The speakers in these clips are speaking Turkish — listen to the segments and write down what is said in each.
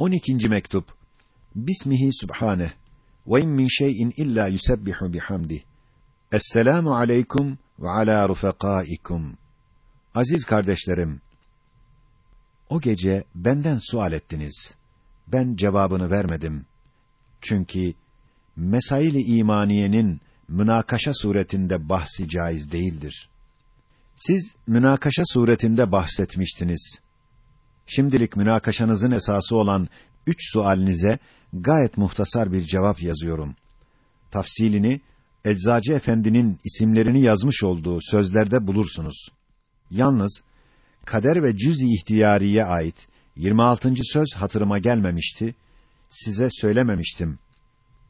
12. mektup. Bismihi subhane ve in min şey'in illa yusebbihu bihamdi. Esselamu aleykum ve ala rufekaikum. Aziz kardeşlerim, o gece benden sual ettiniz. Ben cevabını vermedim. Çünkü mesail-i imaniyenin münakaşa suretinde bahsi caiz değildir. Siz münakaşa suretinde bahsetmiştiniz. Şimdilik münakaşanızın esası olan üç sualinize gayet muhtasar bir cevap yazıyorum. Tafsilini Eczacı Efendi'nin isimlerini yazmış olduğu sözlerde bulursunuz. Yalnız kader ve cüz-i ihtiyariye ait 26. söz hatırıma gelmemişti. Size söylememiştim.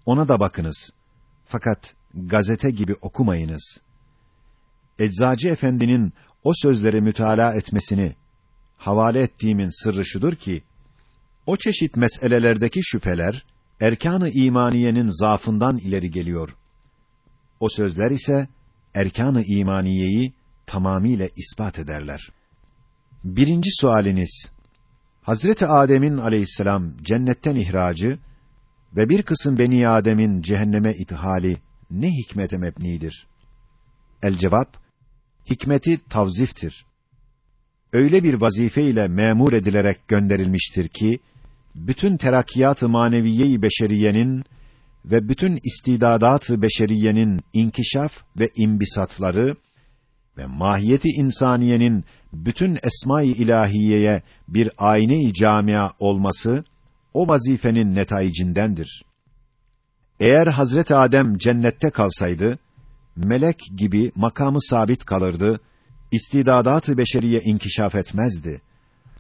Ona da bakınız. Fakat gazete gibi okumayınız. Eczacı Efendi'nin o sözleri mütalaa etmesini havale ettiğimin sırrı şudur ki o çeşit meselelerdeki şüpheler erkan-ı imaniyenin zaafından ileri geliyor. O sözler ise erkan-ı imaniyeyi tamamiyle ispat ederler. Birinci sualiniz Hazreti Adem'in aleyhisselam cennetten ihracı ve bir kısım beni Adem'in cehenneme ithali ne hikmete mebnidir? El cevap hikmeti tavziftir. Öyle bir vazife ile memur edilerek gönderilmiştir ki bütün terakkiyat-ı maneviye-i beşeriyenin ve bütün istidadat-ı beşeriyenin inkişaf ve imbisatları ve mahiyeti insaniyenin bütün esma-i ilahiyeye bir ayne-i camia olması o vazifenin netayicindendir. Eğer Hazret Adem cennette kalsaydı melek gibi makamı sabit kalırdı, istidadat-ı beşeriye inkişaf etmezdi.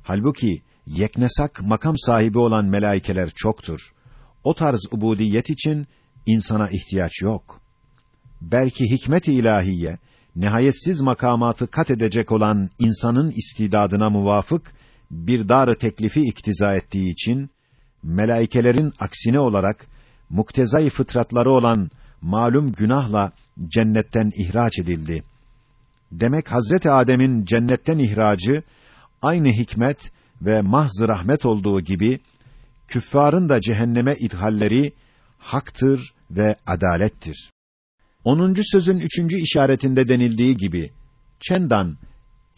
Halbuki yeknesak makam sahibi olan melaikeler çoktur. O tarz ubudiyet için insana ihtiyaç yok. Belki hikmet-i ilahiye nihayetsiz makamatı kat edecek olan insanın istidadına muvafık bir dar teklifi iktiza ettiği için melaikelerin aksine olarak muktezai fıtratları olan malum günahla cennetten ihraç edildi. Demek Hazreti Adem'in cennetten ihracı aynı hikmet ve mahz rahmet olduğu gibi küffarın da cehenneme ithalleri haktır ve adalettir. Onuncu sözün üçüncü işaretinde denildiği gibi, Çendan,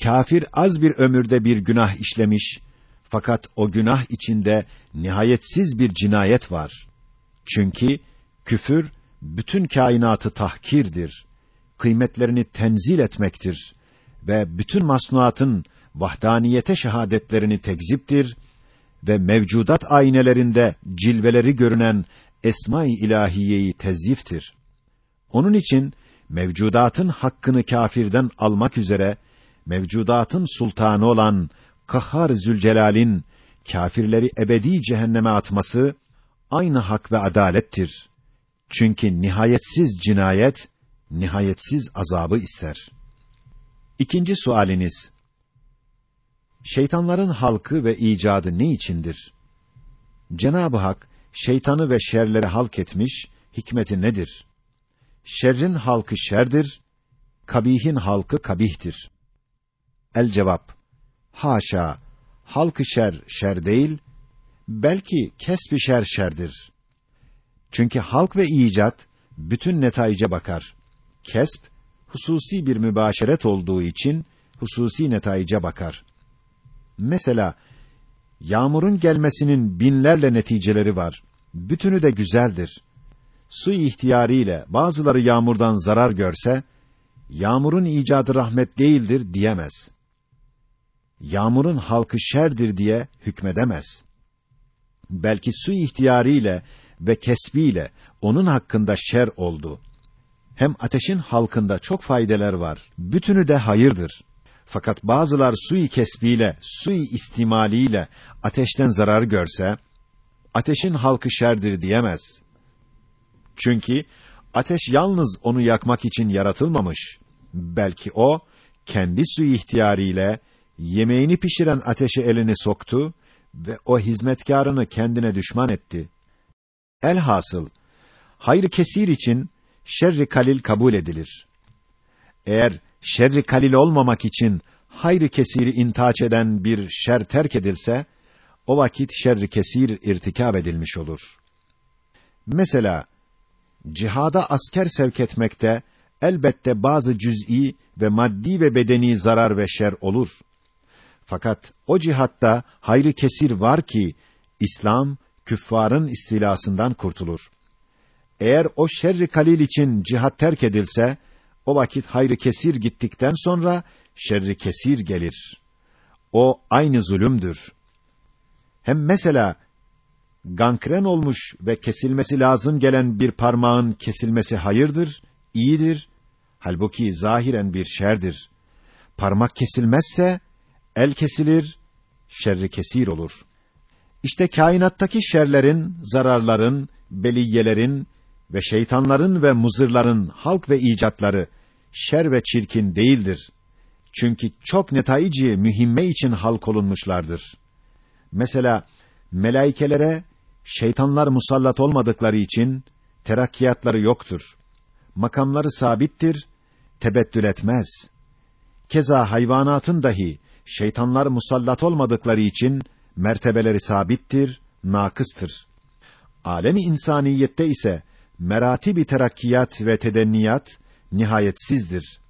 kafir az bir ömürde bir günah işlemiş, fakat o günah içinde nihayetsiz bir cinayet var. Çünkü küfür, bütün kainatı tahkirdir, kıymetlerini tenzil etmektir ve bütün masnuatın vahdaniyete şehadetlerini tekziptir ve mevcudat aynelerinde cilveleri görünen esma-i ilahiyeyi tezyiftir. Onun için mevcudatın hakkını kâfirden almak üzere mevcudatın sultanı olan Kahhar Zülcelal'in kâfirleri ebedi cehenneme atması aynı hak ve adalettir. Çünkü nihayetsiz cinayet nihayetsiz azabı ister. İkinci sualiniz Şeytanların halkı ve icadı ne içindir? Cenab-ı Hak şeytanı ve şerleri halk etmiş, hikmeti nedir? Şerrin halkı şerdir, kabihin halkı kabihtir. El cevap: Haşa, halkı şer şer değil, belki kesbi şer şerdir. Çünkü halk ve icat bütün netaice bakar. Kesp hususi bir mübaşeret olduğu için hususi netaice bakar. Mesela yağmurun gelmesinin binlerle neticeleri var. Bütünü de güzeldir. Su ihtiyarıyla bazıları yağmurdan zarar görse, yağmurun icadı rahmet değildir diyemez. Yağmurun halkı şerdir diye hükmedemez. Belki su ihtiyarıyla ve kesbiyle onun hakkında şer oldu. Hem ateşin halkında çok faydeler var. Bütünü de hayırdır. Fakat bazılar sui kesbiyle, sui istimaliyle ateşten zarar görse, ateşin halkı şerdir diyemez. Çünkü ateş yalnız onu yakmak için yaratılmamış. Belki o, kendi sui ihtiyariyle, yemeğini pişiren ateşe elini soktu ve o hizmetkarını kendine düşman etti. Elhasıl, hayır kesir için şerri kalil kabul edilir. Eğer şerri kalil olmamak için hayrı kesiri intaç eden bir şer terk edilse, o vakit şerri kesir irtikab edilmiş olur. Mesela cihada asker sevk etmekte elbette bazı cüz'i ve maddi ve bedeni zarar ve şer olur. Fakat o cihatta hayrı kesir var ki İslam küffarın istilasından kurtulur. Eğer o şerri kalil için cihat terk edilse, o vakit hayrı kesir gittikten sonra şerri kesir gelir. O aynı zulümdür. Hem mesela gankren olmuş ve kesilmesi lazım gelen bir parmağın kesilmesi hayırdır, iyidir. Halbuki zahiren bir şerdir. Parmak kesilmezse el kesilir, şerri kesir olur. İşte kainattaki şerlerin, zararların, beliyelerin ve şeytanların ve muzırların halk ve icatları şer ve çirkin değildir. Çünkü çok netaici mühimme için halk olunmuşlardır. Mesela melaikelere şeytanlar musallat olmadıkları için terakkiyatları yoktur. Makamları sabittir, tebettül etmez. Keza hayvanatın dahi şeytanlar musallat olmadıkları için mertebeleri sabittir, nakıstır. Alemi insaniyette ise meratibi terakkiyat ve tedenniyat nihayetsizdir.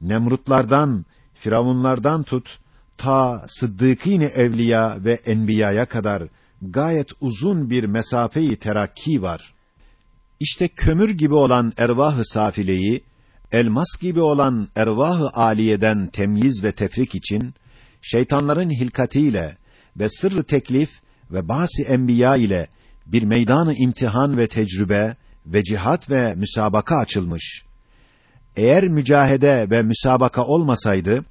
Nemrutlardan, firavunlardan tut, ta sıddıkîn evliya ve enbiyaya kadar gayet uzun bir mesafeyi terakki var. İşte kömür gibi olan ervah-ı safileyi, elmas gibi olan ervah-ı aliyeden temyiz ve tefrik için, şeytanların hilkatiyle ve sırrı teklif ve basi enbiya ile bir meydanı imtihan ve tecrübe ve cihat ve müsabaka açılmış. Eğer mücahede ve müsabaka olmasaydı,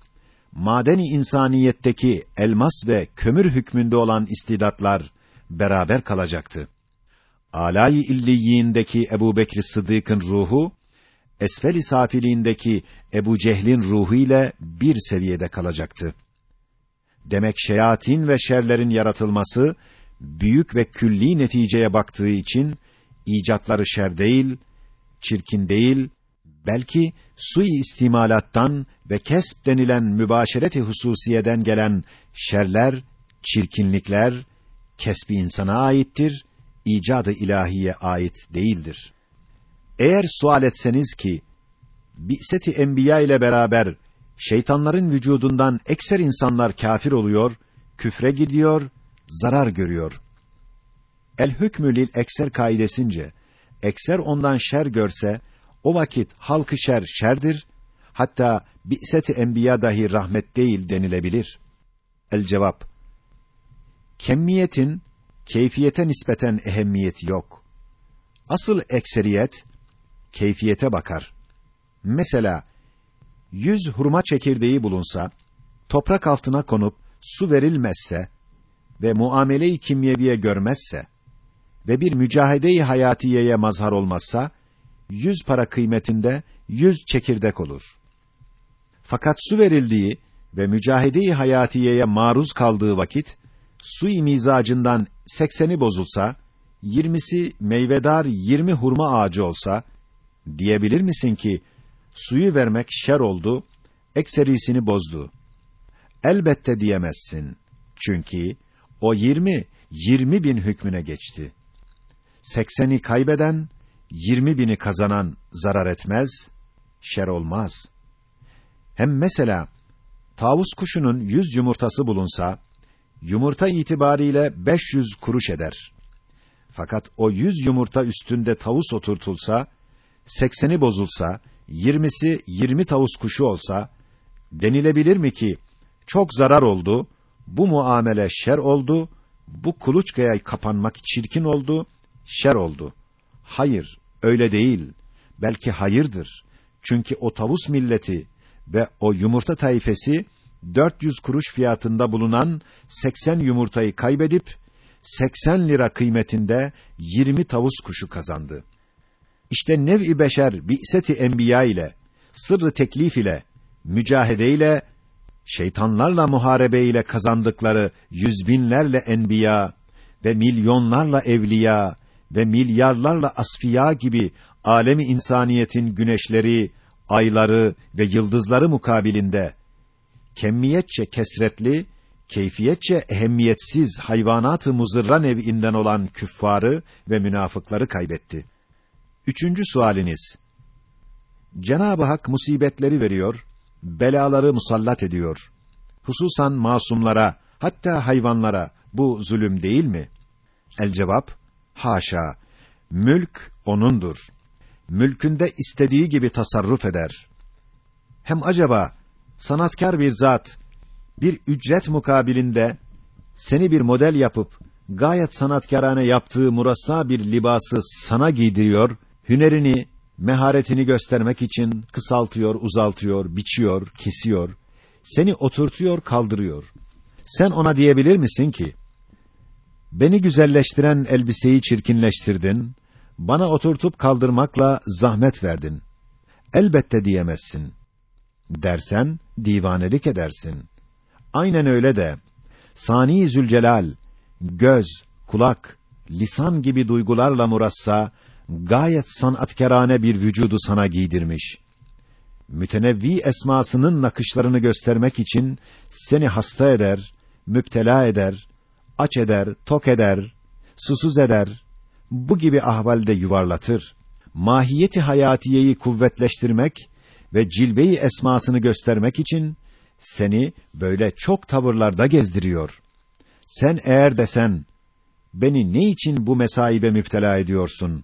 madeni insaniyetteki elmas ve kömür hükmünde olan istidatlar beraber kalacaktı. Alay-ı illiyindeki Ebu Bekr Sıddık'ın ruhu, esfel-i safiliğindeki Ebu Cehil'in ruhu ile bir seviyede kalacaktı. Demek şeyatin ve şerlerin yaratılması büyük ve külli neticeye baktığı için icatları şer değil, çirkin değil, belki sui istimalattan ve kesb denilen mübaşereti hususiyeden gelen şerler, çirkinlikler kesbi insana aittir, icadı ilahiye ait değildir. Eğer sual etseniz ki Bi'seti enbiya ile beraber şeytanların vücudundan ekser insanlar kafir oluyor, küfre gidiyor, zarar görüyor. El hükmü lil ekser kaidesince ekser ondan şer görse o vakit halkı şer şerdir. Hatta bi'set-i enbiya dahi rahmet değil denilebilir. El cevap Kemmiyetin keyfiyete nispeten ehemmiyeti yok. Asıl ekseriyet keyfiyete bakar. Mesela yüz hurma çekirdeği bulunsa, toprak altına konup su verilmezse ve muamele-i kimyeviye görmezse ve bir mücahede-i hayatiyeye mazhar olmazsa, yüz para kıymetinde yüz çekirdek olur. Fakat su verildiği ve mücahede-i hayatiyeye maruz kaldığı vakit, su-i mizacından sekseni bozulsa, yirmisi meyvedar yirmi hurma ağacı olsa, diyebilir misin ki, suyu vermek şer oldu, ekserisini bozdu. Elbette diyemezsin. Çünkü o yirmi, yirmi bin hükmüne geçti. Sekseni kaybeden, yirmi bini kazanan zarar etmez, şer olmaz. Hem mesela, tavus kuşunun yüz yumurtası bulunsa, yumurta itibariyle 500 kuruş eder. Fakat o yüz yumurta üstünde tavus oturtulsa, sekseni bozulsa, yirmisi yirmi tavus kuşu olsa, denilebilir mi ki, çok zarar oldu, bu muamele şer oldu, bu kuluçkaya kapanmak çirkin oldu, şer oldu. Hayır, öyle değil. Belki hayırdır. Çünkü o tavus milleti ve o yumurta tayfesi 400 kuruş fiyatında bulunan 80 yumurtayı kaybedip 80 lira kıymetinde 20 tavus kuşu kazandı. İşte nev-i beşer bi'seti enbiya ile, sırrı teklif ile, mücahede ile, şeytanlarla muharebe ile kazandıkları yüz binlerle enbiya ve milyonlarla evliya ve milyarlarla asfiya gibi alemi insaniyetin güneşleri, ayları ve yıldızları mukabilinde kemmiyetçe kesretli, keyfiyetçe ehemmiyetsiz hayvanat-ı muzırra nev'inden olan küffarı ve münafıkları kaybetti. Üçüncü sualiniz. Cenab-ı Hak musibetleri veriyor, belaları musallat ediyor. Hususan masumlara, hatta hayvanlara bu zulüm değil mi? El cevap, haşa. Mülk onundur. Mülkünde istediği gibi tasarruf eder. Hem acaba sanatkar bir zat bir ücret mukabilinde seni bir model yapıp gayet sanatkarane yaptığı murassa bir libası sana giydiriyor, hünerini, meharetini göstermek için kısaltıyor, uzaltıyor, biçiyor, kesiyor, seni oturtuyor, kaldırıyor. Sen ona diyebilir misin ki, beni güzelleştiren elbiseyi çirkinleştirdin, bana oturtup kaldırmakla zahmet verdin. Elbette diyemezsin. Dersen, divanelik edersin. Aynen öyle de, Sani Zülcelal, göz, kulak, lisan gibi duygularla murassa, gayet sanatkerane bir vücudu sana giydirmiş. Mütenevvi esmasının nakışlarını göstermek için seni hasta eder, müptela eder, aç eder, tok eder, susuz eder, bu gibi ahvalde yuvarlatır. Mahiyeti hayatiyeyi kuvvetleştirmek ve cilveyi esmasını göstermek için seni böyle çok tavırlarda gezdiriyor. Sen eğer desen, beni ne için bu mesaibe müptela ediyorsun?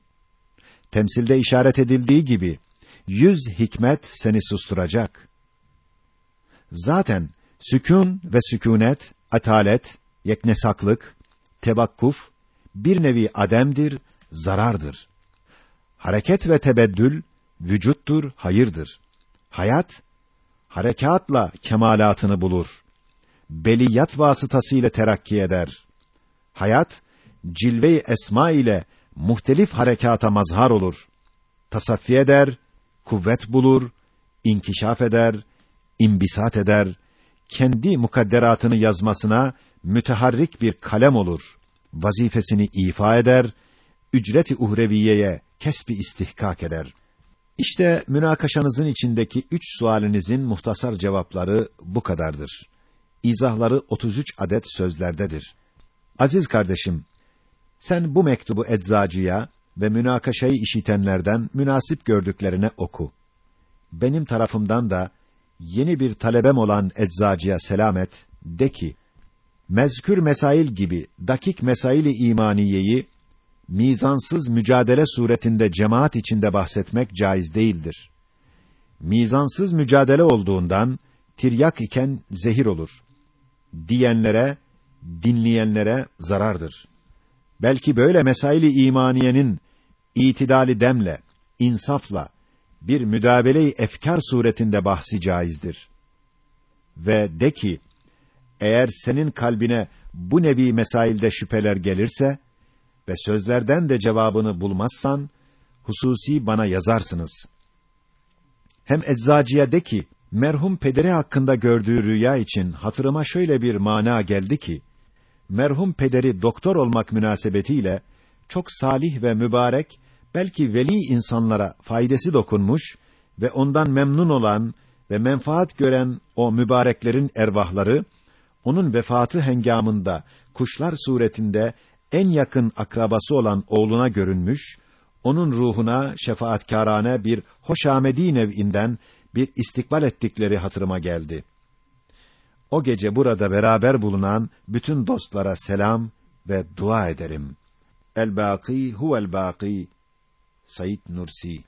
Temsilde işaret edildiği gibi, yüz hikmet seni susturacak. Zaten sükûn ve sükûnet, atalet, yeknesaklık, tebakkuf, bir nevi ademdir, zarardır. Hareket ve tebeddül, vücuttur, hayırdır. Hayat, harekatla kemalatını bulur. Beliyat vasıtasıyla terakki eder. Hayat, cilve-i esma ile muhtelif harekata mazhar olur. Tasaffi eder, kuvvet bulur, inkişaf eder, imbisat eder, kendi mukadderatını yazmasına müteharrik bir kalem olur. Vazifesini ifa eder, ücret-i uhreviyeye kesbi istihkak eder. İşte münakaşanızın içindeki üç sualinizin muhtasar cevapları bu kadardır. İzahları 33 adet sözlerdedir. Aziz kardeşim, sen bu mektubu eczacıya ve münakaşayı işitenlerden münasip gördüklerine oku. Benim tarafımdan da yeni bir talebem olan eczacıya selam et, de ki, mezkür mesail gibi dakik mesaili imaniyeyi mizansız mücadele suretinde cemaat içinde bahsetmek caiz değildir. Mizansız mücadele olduğundan tiryak iken zehir olur. Diyenlere, dinleyenlere zarardır. Belki böyle mesaili imaniyenin itidali demle, insafla bir müdabele-i efkar suretinde bahsi caizdir. Ve de ki, eğer senin kalbine bu nevi mesailde şüpheler gelirse ve sözlerden de cevabını bulmazsan hususi bana yazarsınız. Hem eczacıya de ki merhum pederi hakkında gördüğü rüya için hatırıma şöyle bir mana geldi ki merhum pederi doktor olmak münasebetiyle çok salih ve mübarek belki veli insanlara faydası dokunmuş ve ondan memnun olan ve menfaat gören o mübareklerin ervahları onun vefatı hengamında kuşlar suretinde en yakın akrabası olan oğluna görünmüş, onun ruhuna şefaatkârane bir hoşamedi nev'inden bir istikbal ettikleri hatırıma geldi. O gece burada beraber bulunan bütün dostlara selam ve dua ederim. El-Bâkî huvel-Bâkî Said Nursi